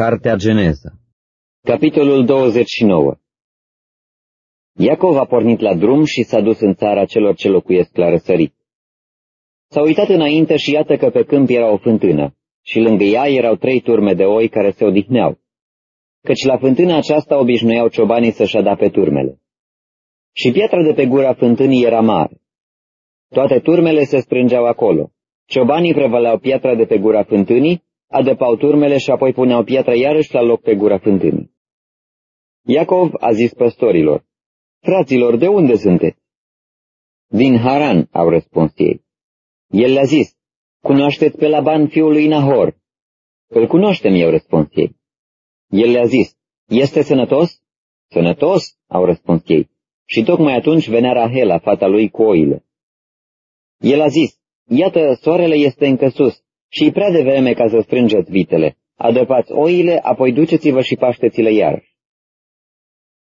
Cartea Geneza Capitolul 29 Iacov a pornit la drum și s-a dus în țara celor ce locuiesc la răsărit. S-a uitat înainte și iată că pe câmp era o fântână și lângă ea erau trei turme de oi care se odihneau, căci la fântâna aceasta obișnuiau ciobanii să-și pe turmele. Și piatra de pe gura fântânii era mare. Toate turmele se strângeau acolo. Ciobanii prevăleau piatra de pe gura fântânii adăpau turmele și apoi puneau piatra iarăși la loc pe gura fântânii. Iacov a zis păstorilor, Fraților, de unde sunteți? Din Haran, au răspuns ei. El le-a zis, Cunoașteți pe Laban fiul lui Nahor? Îl cunoaștem, eu răspuns ei. El le-a zis, Este sănătos? Sănătos, au răspuns ei. Și tocmai atunci venea Rahela, fata lui, cu oile. El a zis, Iată, soarele este încă sus și e prea devreme ca să strângeți vitele. Adăpați oile, apoi duceți-vă și pașteți-le iarăși.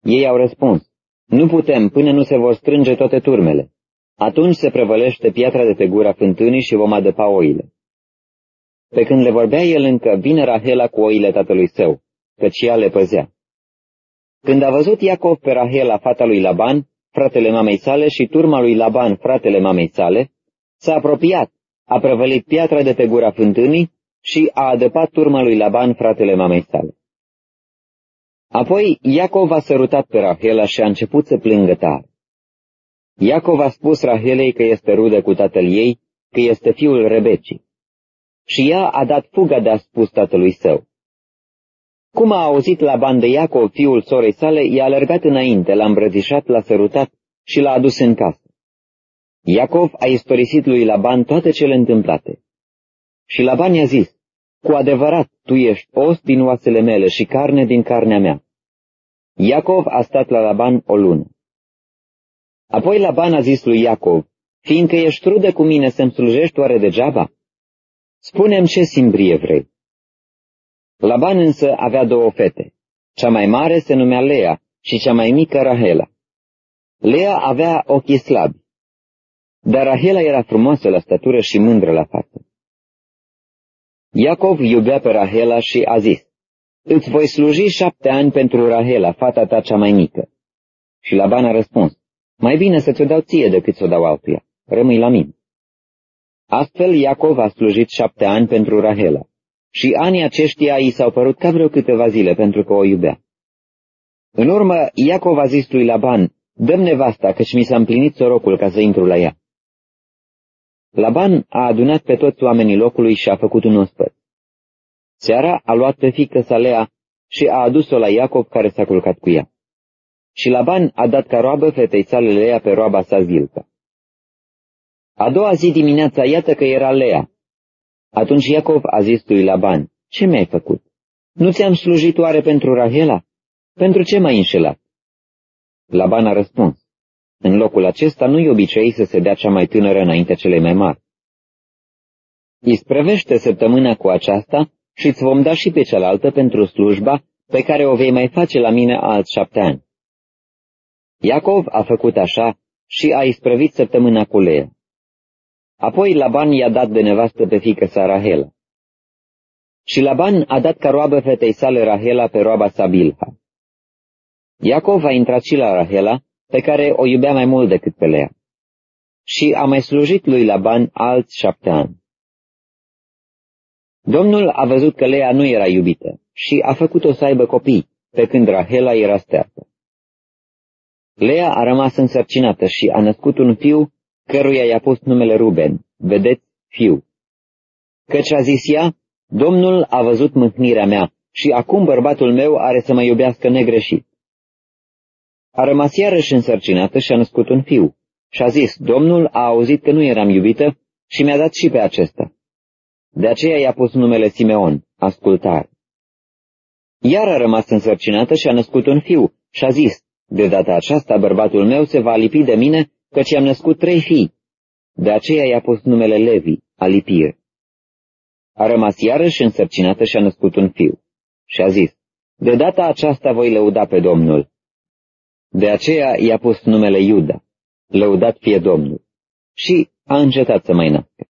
Ei au răspuns, nu putem până nu se vor strânge toate turmele. Atunci se prevălește piatra de pe gura fântânii și vom adăpa oile. Pe când le vorbea el încă, vine Rahela cu oile tatălui său, căci ea le păzea. Când a văzut Iacov pe Rahela, fata lui Laban, fratele mamei sale, și turma lui Laban, fratele mamei sale, s-a apropiat a prăvălit piatra de pe gura fântânii și a adăpat turma lui Laban, fratele mamei sale. Apoi Iacov a sărutat pe Rahela și a început să plângă tare. Iacov a spus Rahelei că este rudă cu tatăl ei, că este fiul Rebecii. Și ea a dat fuga de a spus tatălui său. Cum a auzit Laban de Iacov, fiul sorei sale, i-a alergat înainte, l-a îmbrățișat, l-a sărutat și l-a adus în casă. Iacov a istorisit lui Laban toate cele întâmplate. Și Laban i-a zis, cu adevărat, tu ești os din oasele mele și carne din carnea mea. Iacov a stat la Laban o lună. Apoi Laban a zis lui Iacov, fiindcă ești trudă cu mine să-mi slujești oare degeaba? Spune-mi ce simbrie vrei. Laban însă avea două fete. Cea mai mare se numea Lea și cea mai mică Rahela. Lea avea ochii slabi dar Rahela era frumoasă la statură și mândră la față. Iacov iubea pe Rahela și a zis, Îți voi sluji șapte ani pentru Rahela, fata ta cea mai mică. Și Laban a răspuns, Mai bine să ți-o dau ție decât să o dau altuia. Rămâi la mine. Astfel Iacov a slujit șapte ani pentru Rahela. Și anii aceștia i s-au părut ca vreo câteva zile pentru că o iubea. În urmă, Iacov a zis lui Laban, Dăm nevasta, căci mi s-a împlinit sorocul ca să intru la ea. Laban a adunat pe toți oamenii locului și a făcut un ospăț. Seara a luat pe fică sa Lea și a adus-o la Iacov care s-a culcat cu ea. Și Laban a dat ca roabă fetei sale Lea pe roaba sa Zilpa. A doua zi dimineața, iată că era Lea. Atunci Iacov a zis lui Laban, ce mi-ai făcut? Nu ți-am slujit oare pentru Rahela? Pentru ce m-ai înșelat? Laban a răspuns, în locul acesta nu-i obicei să se dea cea mai tânără înainte celei mai mari. Isprăvește săptămâna cu aceasta și îți vom da și pe cealaltă pentru slujba pe care o vei mai face la mine alți șapte ani. Iacov a făcut așa și a isprăvit săptămâna cu Lea. Apoi Laban i-a dat de nevastă pe fică sa Rahela. Și Laban a dat ca roabă fetei sale Rahela pe roaba sa Bilha. Iacov a intrat și la Rahela pe care o iubea mai mult decât pe Lea. Și a mai slujit lui Laban alți șapte ani. Domnul a văzut că Lea nu era iubită și a făcut-o să aibă copii, pe când Rahela era steartă. Lea a rămas însărcinată și a născut un fiu căruia i-a pus numele Ruben, vedeți, fiu. Căci a zis ea, Domnul a văzut mâhnirea mea și acum bărbatul meu are să mă iubească negreșit. A rămas iarăși însărcinată și a născut un fiu. Și a zis, Domnul a auzit că nu eram iubită și mi-a dat și pe acesta. De aceea i-a pus numele Simeon, ascultare. Iar a rămas însărcinată și a născut un fiu și a zis, de data aceasta bărbatul meu se va lipi de mine, căci am născut trei fii. De aceea i-a pus numele Levi, alipire. A rămas iarăși însărcinată și a născut un fiu. Și a zis, de data aceasta voi lăuda pe Domnul, de aceea i-a pus numele Iuda, lăudat fie Domnul, și a încetat să mai nască.